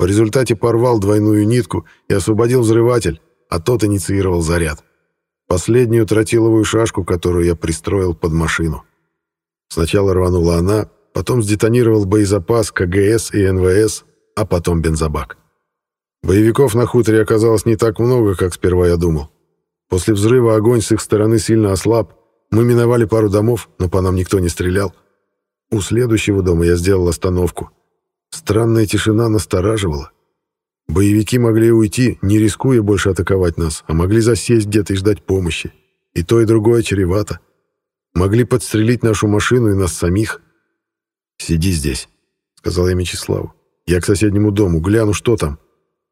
В результате порвал двойную нитку и освободил взрыватель, а тот инициировал заряд. Последнюю тротиловую шашку, которую я пристроил под машину. Сначала рванула она, потом сдетонировал боезапас КГС и НВС, а потом бензобак. Боевиков на хуторе оказалось не так много, как сперва я думал. После взрыва огонь с их стороны сильно ослаб. Мы миновали пару домов, но по нам никто не стрелял. У следующего дома я сделал остановку. Странная тишина настораживала. Боевики могли уйти, не рискуя больше атаковать нас, а могли засесть где-то и ждать помощи. И то, и другое чревато. Могли подстрелить нашу машину и нас самих. «Сиди здесь», — сказал я Мечиславу. «Я к соседнему дому, гляну, что там».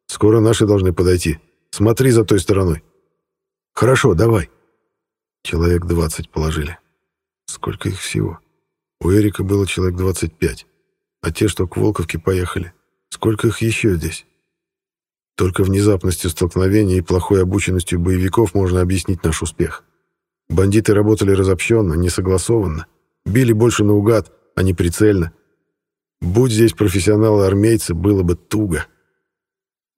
Скоро наши должны подойти. Смотри за той стороной. Хорошо, давай. Человек двадцать положили. Сколько их всего? У Эрика было человек двадцать пять. А те, что к Волковке поехали, сколько их еще здесь? Только внезапностью столкновения и плохой обученностью боевиков можно объяснить наш успех. Бандиты работали разобщенно, несогласованно. Били больше наугад, а не прицельно. Будь здесь профессионалы-армейцы, было бы туго.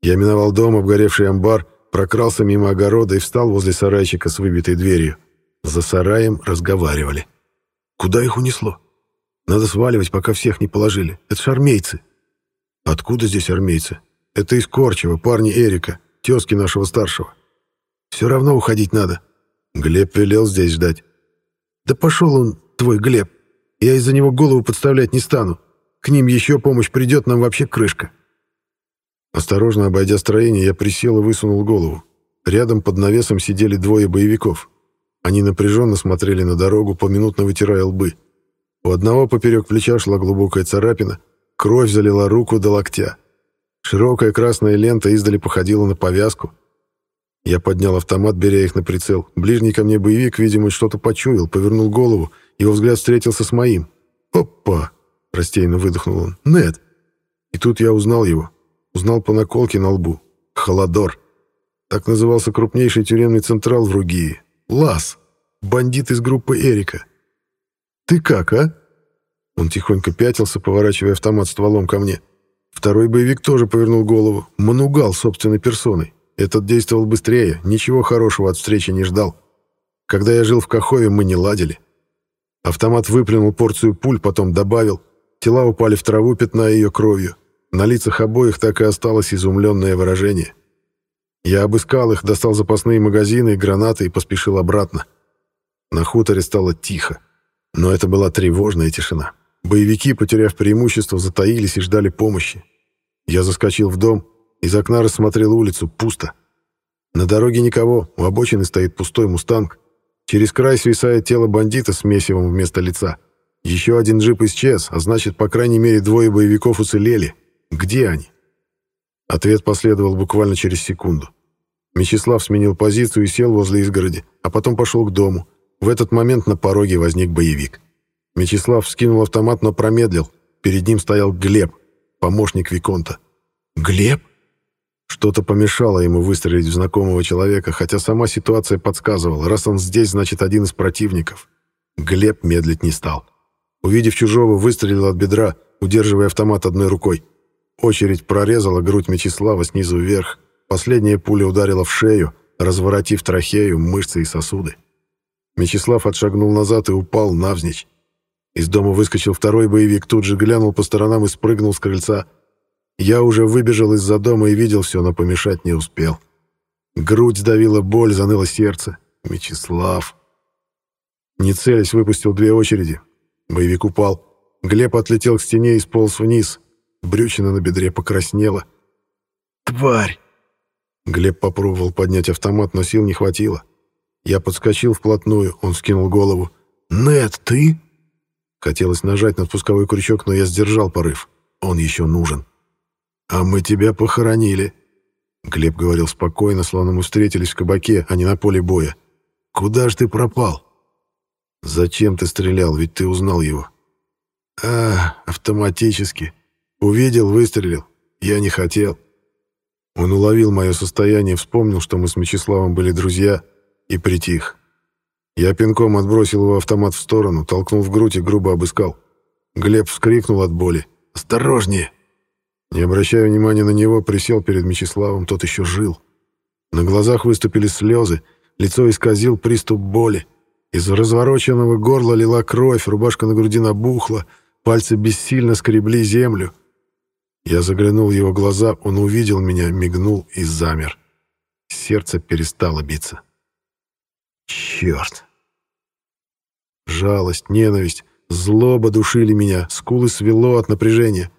Я миновал дом, обгоревший амбар, прокрался мимо огорода и встал возле сарайчика с выбитой дверью. За сараем разговаривали. Куда их унесло? Надо сваливать, пока всех не положили. Это ж армейцы. Откуда здесь армейцы? Это из Корчева, парни Эрика, тезки нашего старшего. Все равно уходить надо. Глеб велел здесь ждать. Да пошел он, твой Глеб. Я из-за него голову подставлять не стану. К ним еще помощь придет, нам вообще крышка. Осторожно обойдя строение, я присел и высунул голову. Рядом под навесом сидели двое боевиков. Они напряженно смотрели на дорогу, поминутно вытирая лбы. У одного поперек плеча шла глубокая царапина, кровь залила руку до локтя. Широкая красная лента издали походила на повязку. Я поднял автомат, беря их на прицел. Ближний ко мне боевик, видимо, что-то почуял, повернул голову, его взгляд встретился с моим. «Опа!» — растерянно выдохнул он. «Нет!» И тут я узнал его. Узнал по наколке на лбу. Холодор. Так назывался крупнейший тюремный централ в Ругии. Лас. Бандит из группы Эрика. «Ты как, а?» Он тихонько пятился, поворачивая автомат стволом ко мне. Второй боевик тоже повернул голову. Манугал собственной персоной. Этот действовал быстрее, ничего хорошего от встречи не ждал. Когда я жил в Кахове, мы не ладили. Автомат выплюнул порцию пуль, потом добавил. Тела упали в траву, пятная ее кровью. На лицах обоих так и осталось изумленное выражение. Я обыскал их, достал запасные магазины и гранаты и поспешил обратно. На хуторе стало тихо. Но это была тревожная тишина. Боевики, потеряв преимущество, затаились и ждали помощи. Я заскочил в дом, из окна рассмотрел улицу, пусто. На дороге никого, у обочины стоит пустой мустанг. Через край свисает тело бандита с месивом вместо лица. Еще один джип исчез, а значит, по крайней мере, двое боевиков уцелели. Где они? Ответ последовал буквально через секунду. Мечислав сменил позицию и сел возле изгороди, а потом пошел к дому. В этот момент на пороге возник боевик. Мечислав скинул автомат, но промедлил. Перед ним стоял Глеб, помощник Виконта. «Глеб?» Что-то помешало ему выстрелить в знакомого человека, хотя сама ситуация подсказывала, раз он здесь, значит, один из противников. Глеб медлить не стал. Увидев чужого, выстрелил от бедра, удерживая автомат одной рукой. Очередь прорезала грудь Мечислава снизу вверх. Последняя пуля ударила в шею, разворотив трахею, мышцы и сосуды. Мечислав отшагнул назад и упал навзничь. Из дома выскочил второй боевик, тут же глянул по сторонам и спрыгнул с крыльца. Я уже выбежал из-за дома и видел все, но помешать не успел. Грудь сдавила боль, заныло сердце. Мечислав. Не целясь, выпустил две очереди. Боевик упал. Глеб отлетел к стене и сполз вниз. Брючина на бедре покраснела. «Тварь!» Глеб попробовал поднять автомат, но сил не хватило. Я подскочил вплотную, он скинул голову. «Нет, ты?» Хотелось нажать на спусковой крючок, но я сдержал порыв. Он еще нужен. «А мы тебя похоронили», — Глеб говорил спокойно, словно мы встретились в кабаке, а не на поле боя. «Куда ж ты пропал?» «Зачем ты стрелял? Ведь ты узнал его». «А, автоматически. Увидел, выстрелил. Я не хотел». Он уловил мое состояние, вспомнил, что мы с Мечиславом были друзья, и притих. Я пинком отбросил его автомат в сторону, толкнул в грудь и грубо обыскал. Глеб вскрикнул от боли. «Осторожнее!» Не обращая внимания на него, присел перед Мечиславом, тот еще жил. На глазах выступили слезы, лицо исказил приступ боли. Из развороченного горла лила кровь, рубашка на груди набухла, пальцы бессильно скребли землю. Я заглянул в его глаза, он увидел меня, мигнул и замер. Сердце перестало биться. Черт! Жалость, ненависть, злоба душили меня, скулы свело от напряжения.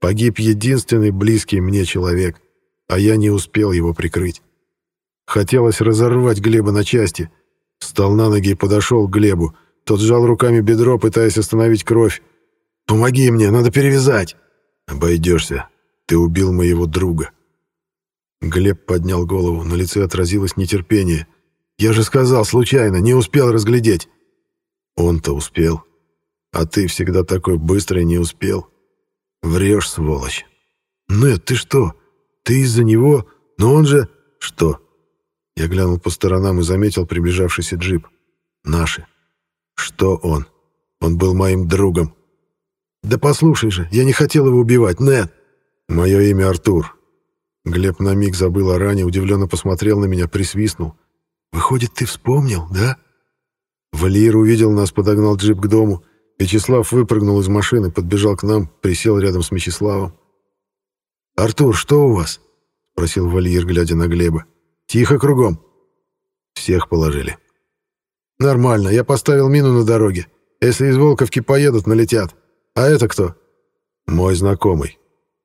Погиб единственный близкий мне человек, а я не успел его прикрыть. Хотелось разорвать Глеба на части. Встал на ноги и подошел к Глебу. Тот сжал руками бедро, пытаясь остановить кровь. «Помоги мне, надо перевязать!» «Обойдешься. Ты убил моего друга». Глеб поднял голову, на лице отразилось нетерпение — я же сказал, случайно, не успел разглядеть. Он-то успел. А ты всегда такой быстрый не успел. Врешь, сволочь. Нет, ты что? Ты из-за него? Но он же... Что? Я глянул по сторонам и заметил приближавшийся джип. Наши. Что он? Он был моим другом. Да послушай же, я не хотел его убивать, нет. Мое имя Артур. Глеб на миг забыл о ране, удивленно посмотрел на меня, присвистнул. Выходит, ты вспомнил, да? Валиер увидел нас, подогнал джип к дому. Вячеслав выпрыгнул из машины, подбежал к нам, присел рядом с Мячеславом. «Артур, что у вас?» — спросил Валиер, глядя на Глеба. «Тихо кругом». Всех положили. «Нормально, я поставил мину на дороге. Если из Волковки поедут, налетят. А это кто?» «Мой знакомый.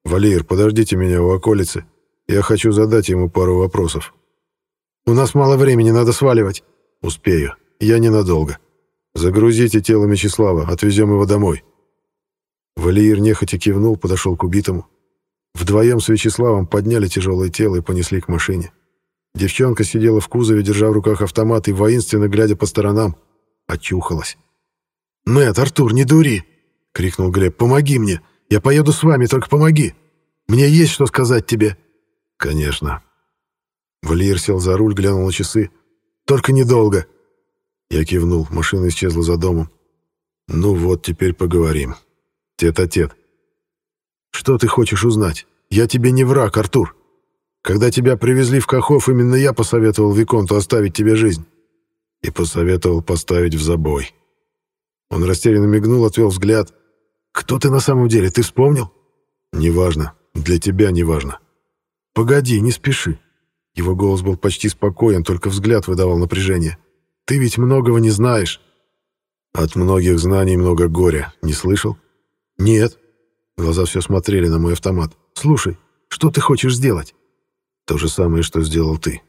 Валиер, подождите меня у околицы. Я хочу задать ему пару вопросов». У нас мало времени, надо сваливать. Успею. Я ненадолго. Загрузите тело Мечислава, отвезем его домой. Валиир нехотя кивнул, подошел к убитому. Вдвоем с Вячеславом подняли тяжелое тело и понесли к машине. Девчонка сидела в кузове, держа в руках автомат и воинственно глядя по сторонам. Очухалась. «Нет, Артур, не дури!» — крикнул Глеб. «Помоги мне! Я поеду с вами, только помоги! Мне есть что сказать тебе!» «Конечно. Валиер сел за руль, глянул на часы. «Только недолго!» Я кивнул, машина исчезла за домом. «Ну вот, теперь поговорим. Тет-а-тет. Что ты хочешь узнать? Я тебе не враг, Артур. Когда тебя привезли в Кахов, именно я посоветовал Виконту оставить тебе жизнь. И посоветовал поставить в забой». Он растерянно мигнул, отвел взгляд. «Кто ты на самом деле, ты вспомнил?» «Неважно. Для тебя неважно». «Погоди, не спеши. Его голос был почти спокоен, только взгляд выдавал напряжение. «Ты ведь многого не знаешь». «От многих знаний много горя. Не слышал?» «Нет». Глаза все смотрели на мой автомат. «Слушай, что ты хочешь сделать?» «То же самое, что сделал ты».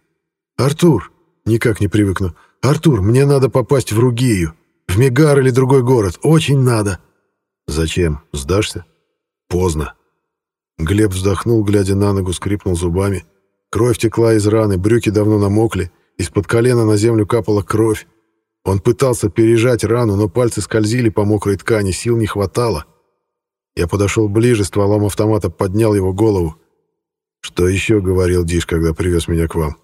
«Артур!» «Никак не привыкну. Артур, мне надо попасть в Ругию. В Мегар или другой город. Очень надо». «Зачем? Сдашься?» «Поздно». Глеб вздохнул, глядя на ногу, скрипнул зубами. Кровь текла из раны, брюки давно намокли, из-под колена на землю капала кровь. Он пытался пережать рану, но пальцы скользили по мокрой ткани, сил не хватало. Я подошел ближе, стволом автомата поднял его голову. «Что еще говорил Диш, когда привез меня к вам?»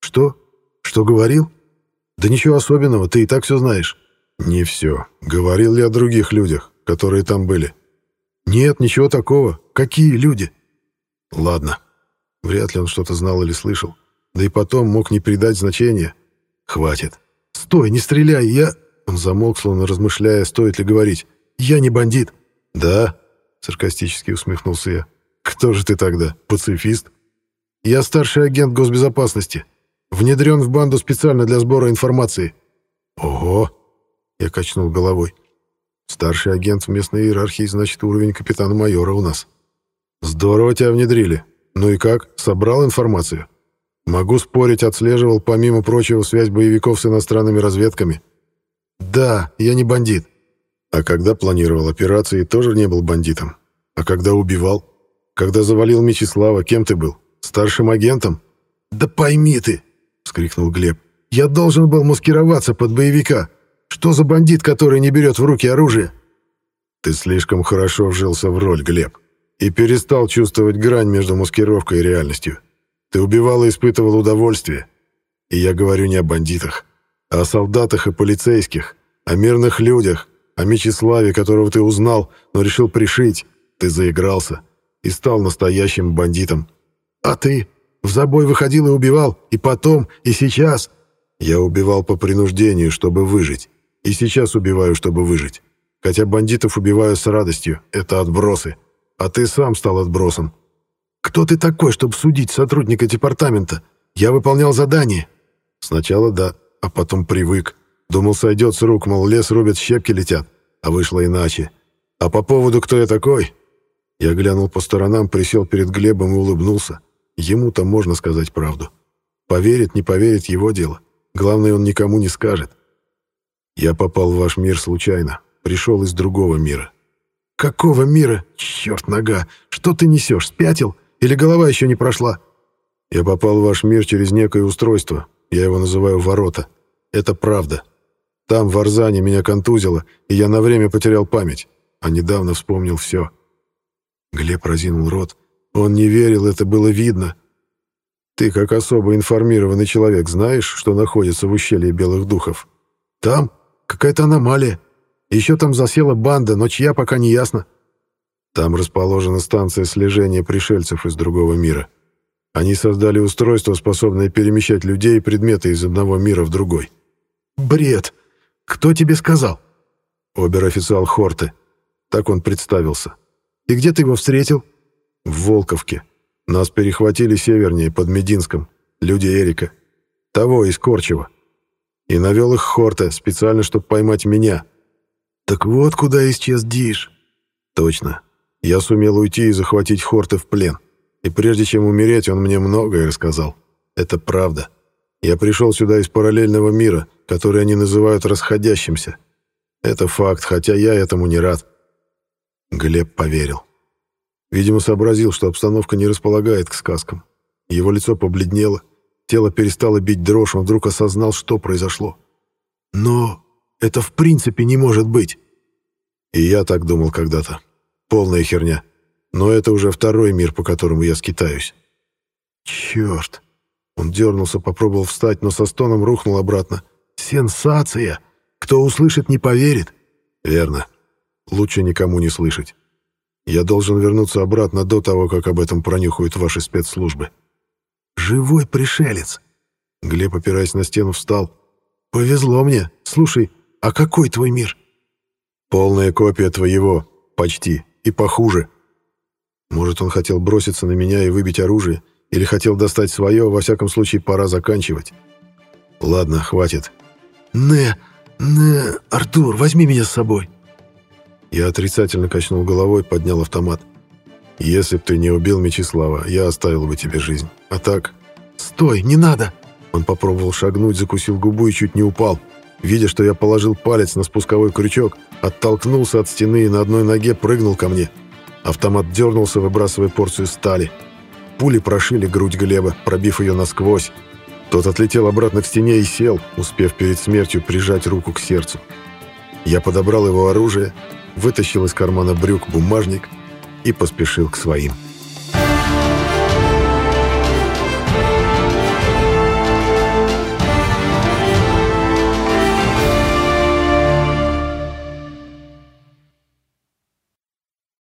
«Что? Что говорил?» «Да ничего особенного, ты и так все знаешь». «Не все. Говорил ли о других людях, которые там были?» «Нет, ничего такого. Какие люди?» «Ладно. Вряд ли он что-то знал или слышал. Да и потом мог не придать значения. Хватит. Стой, не стреляй, я... Он замолк, словно размышляя, стоит ли говорить. Я не бандит. Да? Саркастически усмехнулся я. Кто же ты тогда? Пацифист? Я старший агент госбезопасности. Внедрен в банду специально для сбора информации. Ого! Я качнул головой. Старший агент в местной иерархии, значит, уровень капитана-майора у нас. Здорово тебя внедрили. Ну и как? Собрал информацию? Могу спорить, отслеживал, помимо прочего, связь боевиков с иностранными разведками. Да, я не бандит. А когда планировал операции, тоже не был бандитом. А когда убивал? Когда завалил Мечислава, кем ты был? Старшим агентом? Да пойми ты, вскрикнул Глеб. Я должен был маскироваться под боевика. Что за бандит, который не берет в руки оружие? Ты слишком хорошо вжился в роль, Глеб, и перестал чувствовать грань между маскировкой и реальностью. Ты убивал и испытывал удовольствие. И я говорю не о бандитах, а о солдатах и полицейских, о мирных людях, о Мечиславе, которого ты узнал, но решил пришить. Ты заигрался и стал настоящим бандитом. А ты в забой выходил и убивал, и потом, и сейчас. Я убивал по принуждению, чтобы выжить. И сейчас убиваю, чтобы выжить. Хотя бандитов убиваю с радостью. Это отбросы. А ты сам стал отбросом. Кто ты такой, чтобы судить сотрудника департамента? Я выполнял задание. Сначала да, а потом привык. Думал, сойдет с рук, мол, лес рубят, щепки летят. А вышло иначе. А по поводу «кто я такой?» Я глянул по сторонам, присел перед Глебом и улыбнулся. Ему-то можно сказать правду. Поверит, не поверит, его дело. Главное, он никому не скажет. Я попал в ваш мир случайно. Пришел из другого мира. «Какого мира? Черт нога! Что ты несешь, спятил? Или голова еще не прошла?» «Я попал в ваш мир через некое устройство. Я его называю «ворота». Это правда. Там, в Арзане, меня контузило, и я на время потерял память, а недавно вспомнил все». Глеб разинул рот. Он не верил, это было видно. «Ты, как особо информированный человек, знаешь, что находится в ущелье Белых Духов? Там какая-то аномалия. Еще там засела банда, но чья пока не ясно. Там расположена станция слежения пришельцев из другого мира. Они создали устройство, способное перемещать людей и предметы из одного мира в другой. Бред! Кто тебе сказал? Обер-официал Хорте. Так он представился. И где ты его встретил? В Волковке. Нас перехватили севернее, под Мединском. Люди Эрика. Того из Корчева. И навел их Хорте, специально, чтобы поймать меня. Так вот куда исчез Диш. Точно. Я сумел уйти и захватить Хорте в плен. И прежде чем умереть, он мне многое рассказал. Это правда. Я пришел сюда из параллельного мира, который они называют расходящимся. Это факт, хотя я этому не рад. Глеб поверил. Видимо, сообразил, что обстановка не располагает к сказкам. Его лицо побледнело, тело перестало бить дрожь, он вдруг осознал, что произошло. Но это в принципе не может быть. И я так думал когда-то. Полная херня. Но это уже второй мир, по которому я скитаюсь. Черт. Он дернулся, попробовал встать, но со стоном рухнул обратно. Сенсация! Кто услышит, не поверит. Верно. Лучше никому не слышать. Я должен вернуться обратно до того, как об этом пронюхают ваши спецслужбы. Живой пришелец. Глеб, опираясь на стену, встал. Повезло мне. Слушай, а какой твой мир? Полная копия твоего. Почти и похуже. Может, он хотел броситься на меня и выбить оружие, или хотел достать свое, во всяком случае, пора заканчивать. Ладно, хватит. «Не, не, Артур, возьми меня с собой». Я отрицательно качнул головой, поднял автомат. «Если б ты не убил Мечислава, я оставил бы тебе жизнь. А так...» «Стой, не надо!» Он попробовал шагнуть, закусил губу и чуть не упал. Видя, что я положил палец на спусковой крючок, оттолкнулся от стены и на одной ноге прыгнул ко мне. Автомат дернулся, выбрасывая порцию стали. Пули прошили грудь Глеба, пробив ее насквозь. Тот отлетел обратно к стене и сел, успев перед смертью прижать руку к сердцу. Я подобрал его оружие, вытащил из кармана брюк бумажник и поспешил к своим.